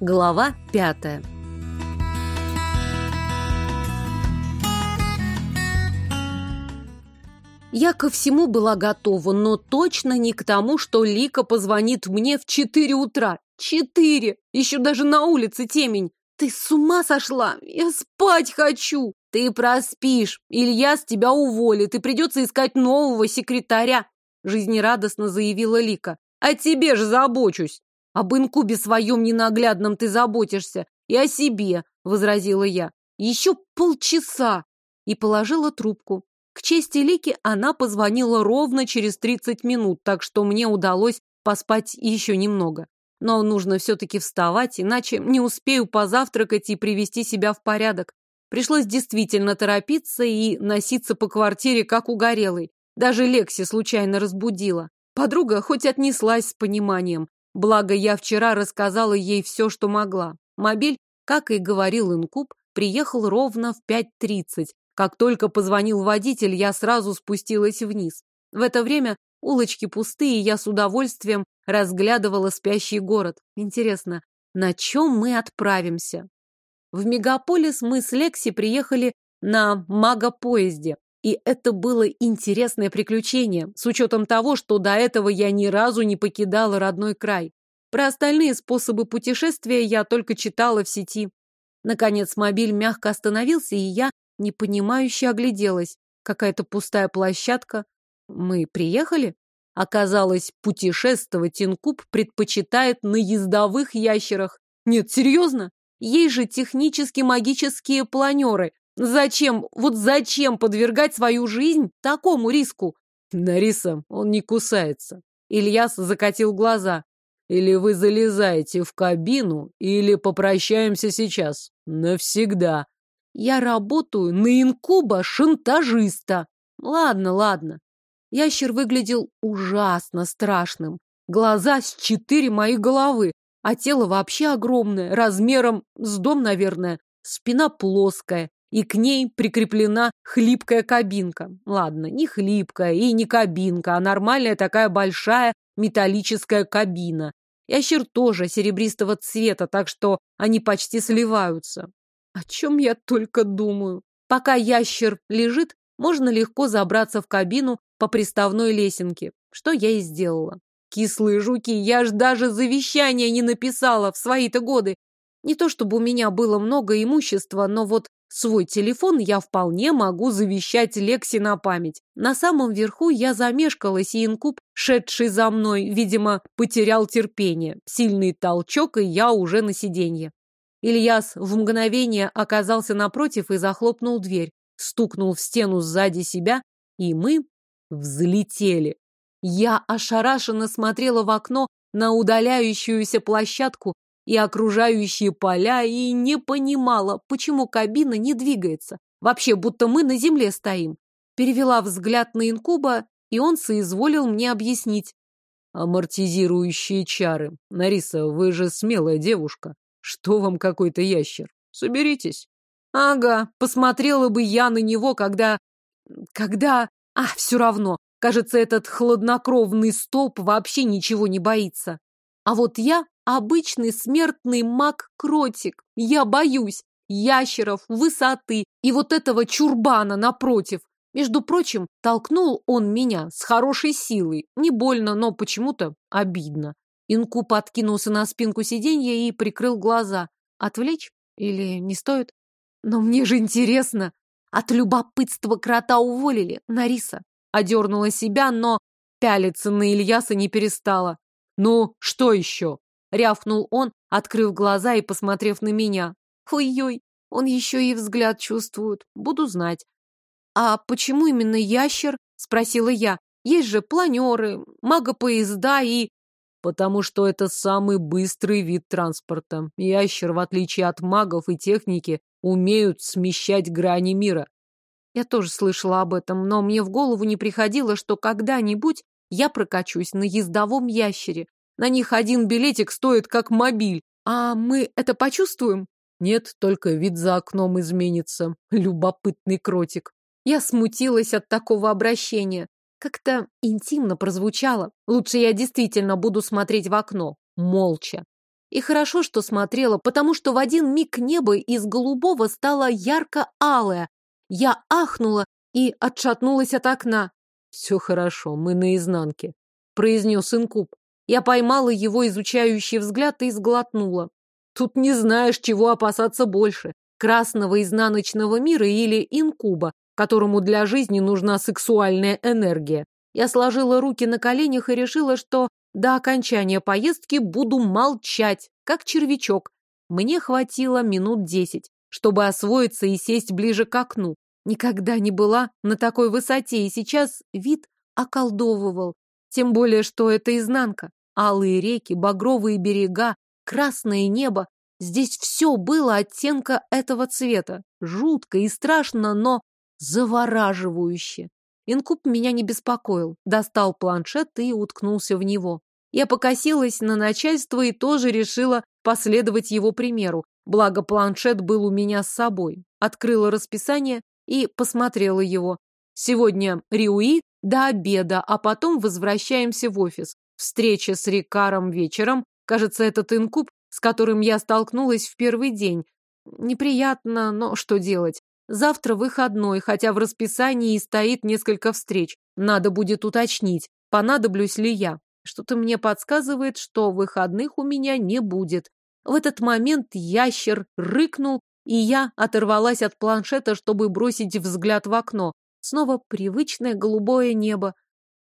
Глава пятая. Я ко всему была готова, но точно не к тому, что Лика позвонит мне в четыре утра. Четыре! Еще даже на улице темень. Ты с ума сошла? Я спать хочу! Ты проспишь. Илья с тебя уволит, и придется искать нового секретаря, жизнерадостно заявила Лика. О тебе же забочусь. Об инкубе своем ненаглядном ты заботишься. И о себе, возразила я. Еще полчаса. И положила трубку. К чести Лики она позвонила ровно через 30 минут, так что мне удалось поспать еще немного. Но нужно все-таки вставать, иначе не успею позавтракать и привести себя в порядок. Пришлось действительно торопиться и носиться по квартире, как угорелый. Даже Лекси случайно разбудила. Подруга хоть отнеслась с пониманием. Благо, я вчера рассказала ей все, что могла. Мобиль, как и говорил Инкуб, приехал ровно в 5.30, как только позвонил водитель, я сразу спустилась вниз. В это время улочки пустые, я с удовольствием разглядывала спящий город. Интересно, на чем мы отправимся? В мегаполис мы с Лекси приехали на магопоезде. И это было интересное приключение, с учетом того, что до этого я ни разу не покидала родной край. Про остальные способы путешествия я только читала в сети. Наконец мобиль мягко остановился, и я непонимающе огляделась. Какая-то пустая площадка. Мы приехали? Оказалось, путешествовать инкуб предпочитает на ездовых ящерах. Нет, серьезно? Есть же технически магические планеры. Зачем, вот зачем подвергать свою жизнь такому риску? Нариса, он не кусается. Ильяс закатил глаза. Или вы залезаете в кабину, или попрощаемся сейчас. Навсегда. Я работаю на инкуба-шантажиста. Ладно, ладно. Ящер выглядел ужасно страшным. Глаза с четыре моей головы, а тело вообще огромное, размером с дом, наверное. Спина плоская, и к ней прикреплена хлипкая кабинка. Ладно, не хлипкая и не кабинка, а нормальная такая большая металлическая кабина. Ящер тоже серебристого цвета, так что они почти сливаются. О чем я только думаю. Пока ящер лежит, можно легко забраться в кабину по приставной лесенке, что я и сделала. Кислые жуки, я ж даже завещание не написала в свои-то годы. Не то чтобы у меня было много имущества, но вот свой телефон я вполне могу завещать Лекси на память. На самом верху я замешкалась, и инкуб, шедший за мной, видимо, потерял терпение. Сильный толчок, и я уже на сиденье. Ильяс в мгновение оказался напротив и захлопнул дверь, стукнул в стену сзади себя, и мы взлетели. Я ошарашенно смотрела в окно на удаляющуюся площадку и окружающие поля и не понимала, почему кабина не двигается. Вообще, будто мы на земле стоим. Перевела взгляд на инкуба, и он соизволил мне объяснить. Амортизирующие чары. Нариса, вы же смелая девушка. Что вам какой-то ящер? Соберитесь. Ага, посмотрела бы я на него, когда... Когда... А, все равно. Кажется, этот хладнокровный столб вообще ничего не боится. А вот я обычный смертный маг-кротик. Я боюсь ящеров, высоты и вот этого чурбана напротив. Между прочим, толкнул он меня с хорошей силой. Не больно, но почему-то обидно. Инкуб откинулся на спинку сиденья и прикрыл глаза. Отвлечь? Или не стоит? Но мне же интересно. От любопытства крота уволили. Нариса одернула себя, но пялиться на Ильяса не перестала. «Ну, что еще?» — рявкнул он, открыв глаза и посмотрев на меня. «Ой-ой, он еще и взгляд чувствует. Буду знать». «А почему именно ящер?» — спросила я. «Есть же планеры, магопоезда и...» потому что это самый быстрый вид транспорта. Ящер, в отличие от магов и техники, умеют смещать грани мира. Я тоже слышала об этом, но мне в голову не приходило, что когда-нибудь я прокачусь на ездовом ящере. На них один билетик стоит как мобиль. А мы это почувствуем? Нет, только вид за окном изменится. Любопытный кротик. Я смутилась от такого обращения. Как-то интимно прозвучало. Лучше я действительно буду смотреть в окно, молча. И хорошо, что смотрела, потому что в один миг небо из голубого стало ярко-алое. Я ахнула и отшатнулась от окна. «Все хорошо, мы наизнанке», — произнес инкуб. Я поймала его изучающий взгляд и сглотнула. Тут не знаешь, чего опасаться больше. Красного изнаночного мира или инкуба, которому для жизни нужна сексуальная энергия. Я сложила руки на коленях и решила, что до окончания поездки буду молчать, как червячок. Мне хватило минут десять, чтобы освоиться и сесть ближе к окну. Никогда не была на такой высоте, и сейчас вид околдовывал. Тем более, что это изнанка. Алые реки, багровые берега, красное небо. Здесь все было оттенка этого цвета. Жутко и страшно, но завораживающе. Инкуб меня не беспокоил. Достал планшет и уткнулся в него. Я покосилась на начальство и тоже решила последовать его примеру. Благо планшет был у меня с собой. Открыла расписание и посмотрела его. Сегодня Риуи до обеда, а потом возвращаемся в офис. Встреча с Рикаром вечером. Кажется, этот инкуб, с которым я столкнулась в первый день. Неприятно, но что делать? Завтра выходной, хотя в расписании и стоит несколько встреч. Надо будет уточнить, понадоблюсь ли я. Что-то мне подсказывает, что выходных у меня не будет. В этот момент ящер рыкнул, и я оторвалась от планшета, чтобы бросить взгляд в окно. Снова привычное голубое небо.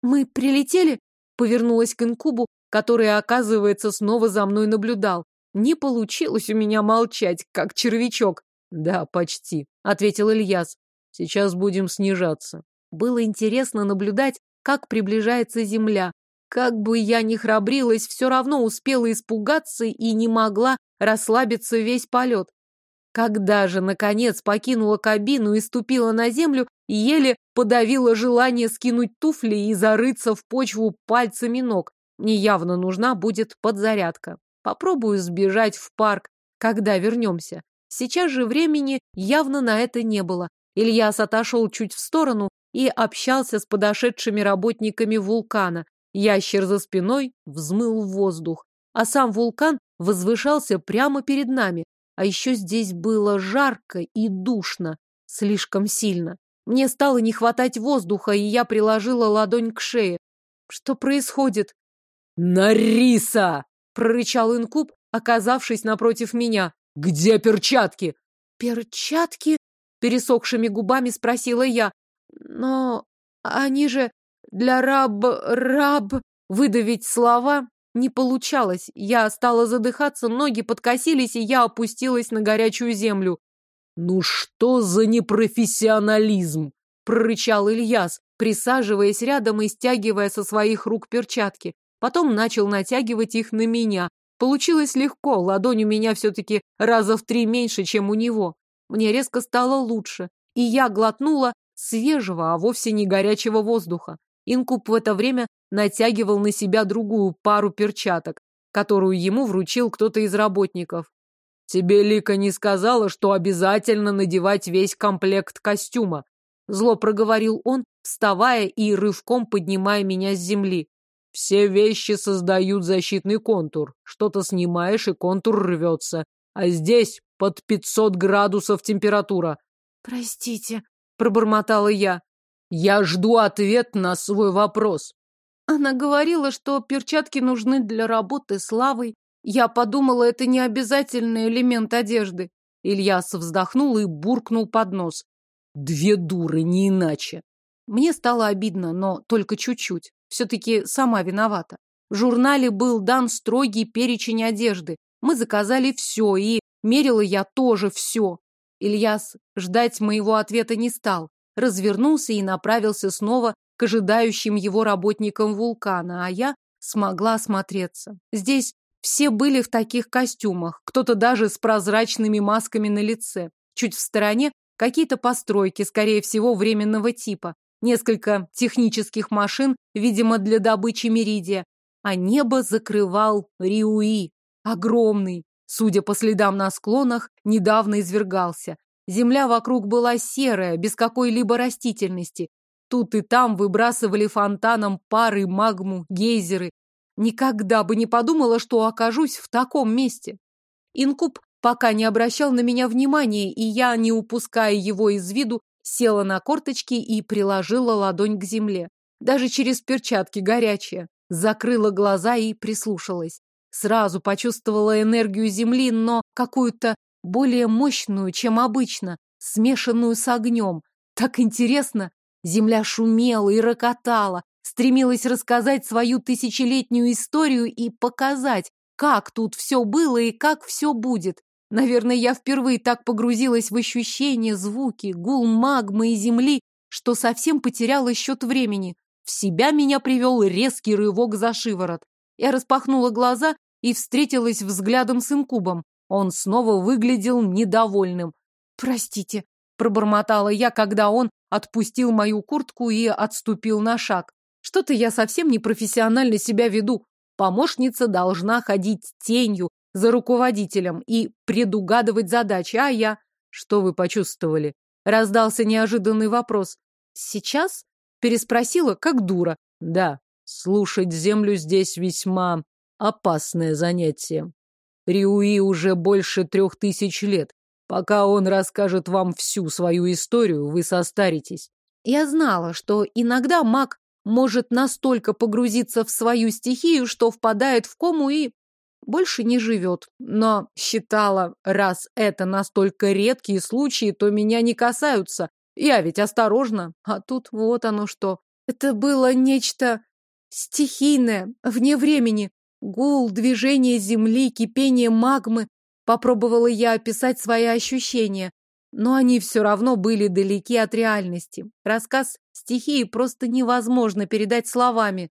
«Мы прилетели?» Повернулась к инкубу, который, оказывается, снова за мной наблюдал. Не получилось у меня молчать, как червячок. «Да, почти», — ответил Ильяс. «Сейчас будем снижаться». Было интересно наблюдать, как приближается земля. Как бы я ни храбрилась, все равно успела испугаться и не могла расслабиться весь полет. Когда же, наконец, покинула кабину и ступила на землю, еле подавила желание скинуть туфли и зарыться в почву пальцами ног. Мне явно нужна будет подзарядка. Попробую сбежать в парк, когда вернемся. Сейчас же времени явно на это не было. Ильяс отошел чуть в сторону и общался с подошедшими работниками вулкана. Ящер за спиной взмыл в воздух, а сам вулкан возвышался прямо перед нами. А еще здесь было жарко и душно, слишком сильно. Мне стало не хватать воздуха, и я приложила ладонь к шее. Что происходит? «Нариса!» — прорычал инкуб, оказавшись напротив меня. «Где перчатки?» «Перчатки?» — пересохшими губами спросила я. «Но они же для раб... раб...» Выдавить слова не получалось. Я стала задыхаться, ноги подкосились, и я опустилась на горячую землю. «Ну что за непрофессионализм?» — прорычал Ильяс, присаживаясь рядом и стягивая со своих рук перчатки. Потом начал натягивать их на меня, Получилось легко, ладонь у меня все-таки раза в три меньше, чем у него. Мне резко стало лучше, и я глотнула свежего, а вовсе не горячего воздуха. Инкуб в это время натягивал на себя другую пару перчаток, которую ему вручил кто-то из работников. «Тебе Лика не сказала, что обязательно надевать весь комплект костюма?» Зло проговорил он, вставая и рывком поднимая меня с земли. Все вещи создают защитный контур. Что-то снимаешь, и контур рвется. А здесь под 500 градусов температура. Простите, пробормотала я. Я жду ответ на свой вопрос. Она говорила, что перчатки нужны для работы с лавой. Я подумала, это не обязательный элемент одежды. Ильяс вздохнул и буркнул под нос. Две дуры, не иначе. Мне стало обидно, но только чуть-чуть. Все-таки сама виновата. В журнале был дан строгий перечень одежды. Мы заказали все, и мерила я тоже все. Ильяс ждать моего ответа не стал. Развернулся и направился снова к ожидающим его работникам вулкана, а я смогла осмотреться. Здесь все были в таких костюмах, кто-то даже с прозрачными масками на лице. Чуть в стороне какие-то постройки, скорее всего, временного типа несколько технических машин, видимо, для добычи меридия, а небо закрывал Риуи, огромный, судя по следам на склонах, недавно извергался. Земля вокруг была серая, без какой-либо растительности. Тут и там выбрасывали фонтаном пары, магму, гейзеры. Никогда бы не подумала, что окажусь в таком месте. Инкуб пока не обращал на меня внимания, и я, не упуская его из виду, села на корточки и приложила ладонь к земле. Даже через перчатки горячая. Закрыла глаза и прислушалась. Сразу почувствовала энергию земли, но какую-то более мощную, чем обычно, смешанную с огнем. Так интересно! Земля шумела и рокотала, стремилась рассказать свою тысячелетнюю историю и показать, как тут все было и как все будет. Наверное, я впервые так погрузилась в ощущения, звуки, гул магмы и земли, что совсем потеряла счет времени. В себя меня привел резкий рывок за шиворот. Я распахнула глаза и встретилась взглядом с инкубом. Он снова выглядел недовольным. «Простите», — пробормотала я, когда он отпустил мою куртку и отступил на шаг. «Что-то я совсем непрофессионально себя веду. Помощница должна ходить тенью за руководителем и предугадывать задачи, а я...» «Что вы почувствовали?» Раздался неожиданный вопрос. «Сейчас?» Переспросила, как дура. «Да, слушать землю здесь весьма опасное занятие. Риуи уже больше трех тысяч лет. Пока он расскажет вам всю свою историю, вы состаритесь. Я знала, что иногда маг может настолько погрузиться в свою стихию, что впадает в кому и больше не живет. Но считала, раз это настолько редкие случаи, то меня не касаются. Я ведь осторожна. А тут вот оно что. Это было нечто стихийное, вне времени. Гул, движение земли, кипение магмы. Попробовала я описать свои ощущения, но они все равно были далеки от реальности. Рассказ стихии просто невозможно передать словами.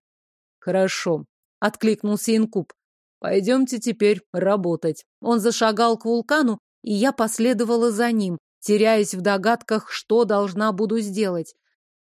Хорошо, откликнулся Инкуб. Пойдемте теперь работать. Он зашагал к вулкану, и я последовала за ним, теряясь в догадках, что должна буду сделать.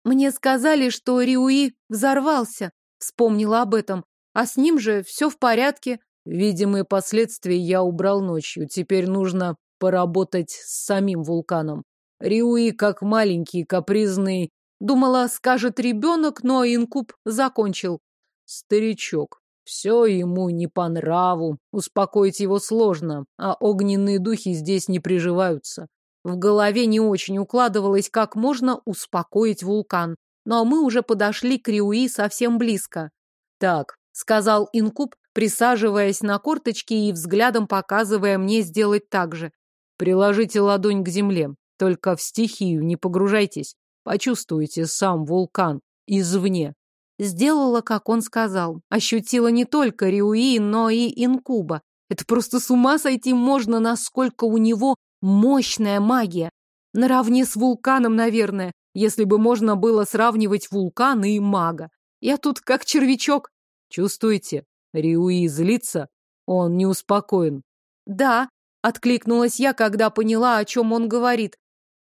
Мне сказали, что Риуи взорвался. Вспомнила об этом. А с ним же все в порядке. Видимые последствия я убрал ночью. Теперь нужно поработать с самим вулканом. Риуи, как маленький, капризный. Думала, скажет ребенок, но инкуб закончил. Старичок. Все ему не по нраву. Успокоить его сложно, а огненные духи здесь не приживаются. В голове не очень укладывалось, как можно успокоить вулкан. Но мы уже подошли к Риуи совсем близко. Так, сказал инкуб, присаживаясь на корточки и взглядом показывая мне сделать так же. Приложите ладонь к земле, только в стихию не погружайтесь. Почувствуйте сам вулкан извне. Сделала, как он сказал. Ощутила не только Риуи, но и инкуба. Это просто с ума сойти можно, насколько у него мощная магия. Наравне с вулканом, наверное, если бы можно было сравнивать вулкан и мага. Я тут как червячок, Чувствуете? Риуи злится. Он не успокоен. Да, откликнулась я, когда поняла, о чем он говорит.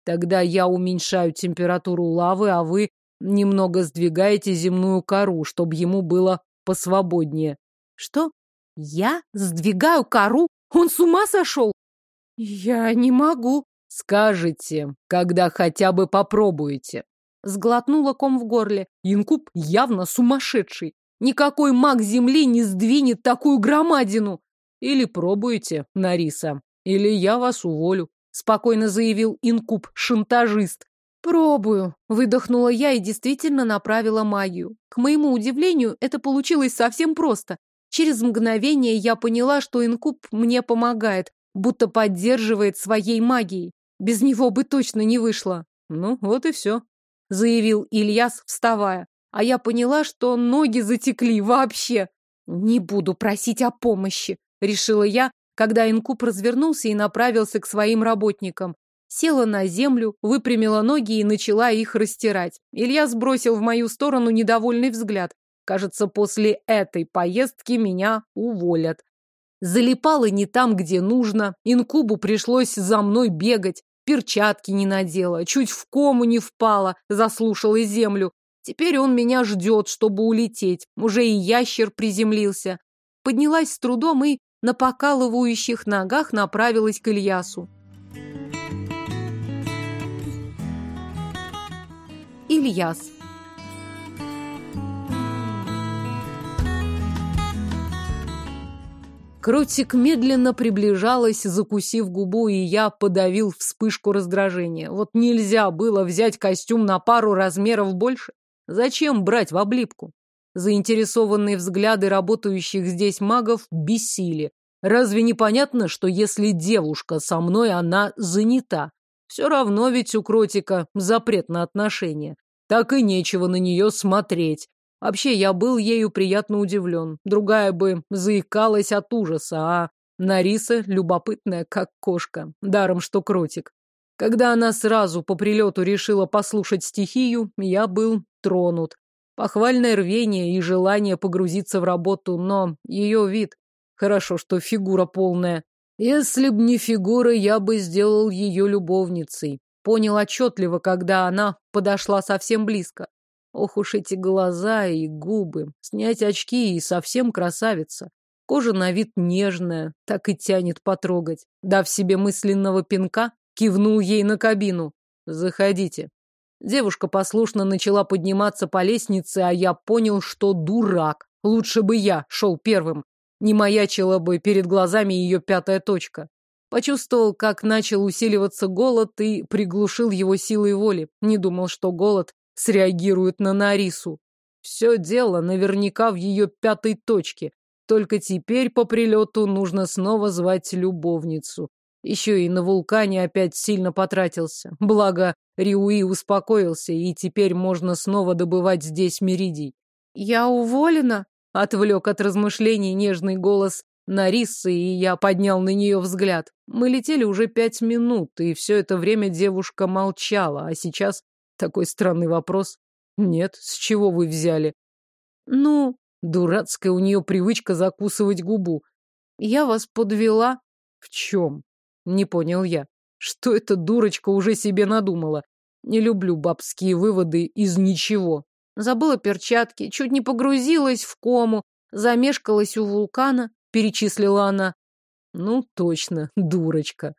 Тогда я уменьшаю температуру лавы, а вы немного сдвигаете земную кору, чтобы ему было посвободнее. Что? Я сдвигаю кору? Он с ума сошел? Я не могу. Скажете, когда хотя бы попробуете. Сглотнула ком в горле. Инкуб явно сумасшедший. Никакой маг земли не сдвинет такую громадину. Или пробуете, Нариса, или я вас уволю, спокойно заявил инкуб-шантажист. Пробую, выдохнула я и действительно направила магию. К моему удивлению, это получилось совсем просто. Через мгновение я поняла, что инкуб мне помогает, будто поддерживает своей магией. Без него бы точно не вышло. Ну, вот и все, заявил Ильяс, вставая а я поняла, что ноги затекли вообще. Не буду просить о помощи, решила я, когда инкуб развернулся и направился к своим работникам. Села на землю, выпрямила ноги и начала их растирать. Илья сбросил в мою сторону недовольный взгляд. Кажется, после этой поездки меня уволят. Залипала не там, где нужно. Инкубу пришлось за мной бегать. Перчатки не надела, чуть в кому не впала, заслушала землю. Теперь он меня ждет, чтобы улететь. Уже и ящер приземлился. Поднялась с трудом и на покалывающих ногах направилась к Ильясу. Ильяс Кротик медленно приближалась, закусив губу, и я подавил вспышку раздражения. Вот нельзя было взять костюм на пару размеров больше. Зачем брать в облипку? Заинтересованные взгляды работающих здесь магов бесили. Разве не понятно, что если девушка со мной, она занята? Все равно ведь у Кротика запрет на отношения. Так и нечего на нее смотреть. Вообще, я был ею приятно удивлен. Другая бы заикалась от ужаса, а Нариса любопытная, как кошка. Даром, что Кротик. Когда она сразу по прилету решила послушать стихию, я был тронут. Похвальное рвение и желание погрузиться в работу, но ее вид... Хорошо, что фигура полная. Если б не фигура, я бы сделал ее любовницей. Понял отчетливо, когда она подошла совсем близко. Ох уж эти глаза и губы. Снять очки и совсем красавица. Кожа на вид нежная, так и тянет потрогать. Дав себе мысленного пинка, кивнул ей на кабину. «Заходите». Девушка послушно начала подниматься по лестнице, а я понял, что дурак. Лучше бы я шел первым. Не маячила бы перед глазами ее пятая точка. Почувствовал, как начал усиливаться голод и приглушил его силой воли. Не думал, что голод среагирует на Нарису. Все дело наверняка в ее пятой точке. Только теперь по прилету нужно снова звать любовницу. Еще и на вулкане опять сильно потратился. Благо, Риуи успокоился, и теперь можно снова добывать здесь меридий. «Я уволена?» — отвлек от размышлений нежный голос Нарисы, и я поднял на нее взгляд. Мы летели уже пять минут, и все это время девушка молчала, а сейчас такой странный вопрос. Нет, с чего вы взяли? Ну, дурацкая у нее привычка закусывать губу. Я вас подвела. В чем? Не понял я. Что эта дурочка уже себе надумала? Не люблю бабские выводы из ничего. Забыла перчатки, чуть не погрузилась в кому, замешкалась у вулкана, перечислила она. Ну, точно, дурочка.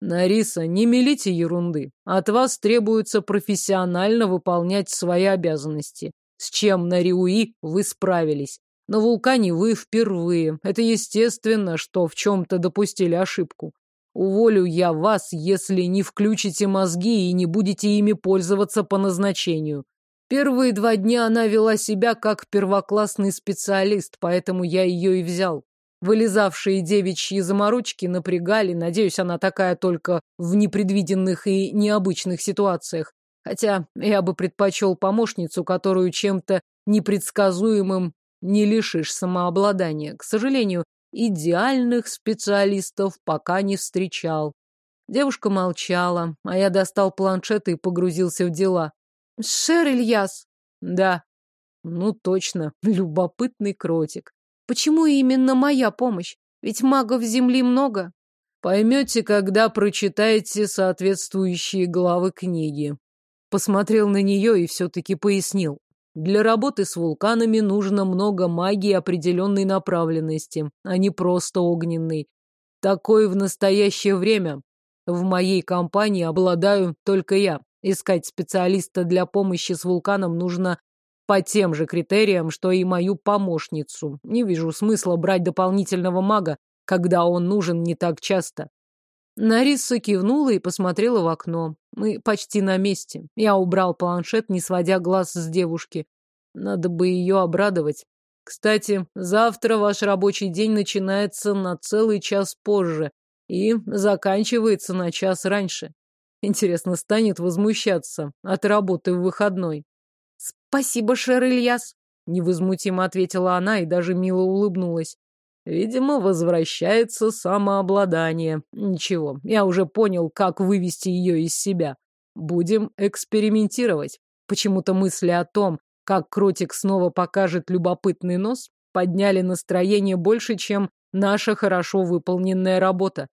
Нариса, не мелите ерунды. От вас требуется профессионально выполнять свои обязанности. С чем на Риуи вы справились. На вулкане вы впервые. Это естественно, что в чем-то допустили ошибку. Уволю я вас, если не включите мозги и не будете ими пользоваться по назначению. Первые два дня она вела себя как первоклассный специалист, поэтому я ее и взял. Вылезавшие девичьи заморочки напрягали, надеюсь, она такая только в непредвиденных и необычных ситуациях. Хотя я бы предпочел помощницу, которую чем-то непредсказуемым не лишишь самообладания. К сожалению, идеальных специалистов пока не встречал. Девушка молчала, а я достал планшет и погрузился в дела. «Шер Ильяс!» «Да». «Ну, точно, любопытный кротик. Почему именно моя помощь? Ведь магов Земли много». «Поймете, когда прочитаете соответствующие главы книги». Посмотрел на нее и все-таки пояснил. Для работы с вулканами нужно много магии определенной направленности, а не просто огненной. Такой в настоящее время. В моей компании обладаю только я. Искать специалиста для помощи с вулканом нужно по тем же критериям, что и мою помощницу. Не вижу смысла брать дополнительного мага, когда он нужен не так часто. Нариса кивнула и посмотрела в окно. Мы почти на месте. Я убрал планшет, не сводя глаз с девушки. Надо бы ее обрадовать. Кстати, завтра ваш рабочий день начинается на целый час позже и заканчивается на час раньше. Интересно, станет возмущаться от работы в выходной. Спасибо, Шер Ильяс, невозмутимо ответила она и даже мило улыбнулась. Видимо, возвращается самообладание. Ничего, я уже понял, как вывести ее из себя. Будем экспериментировать. Почему-то мысли о том, как Кротик снова покажет любопытный нос, подняли настроение больше, чем наша хорошо выполненная работа.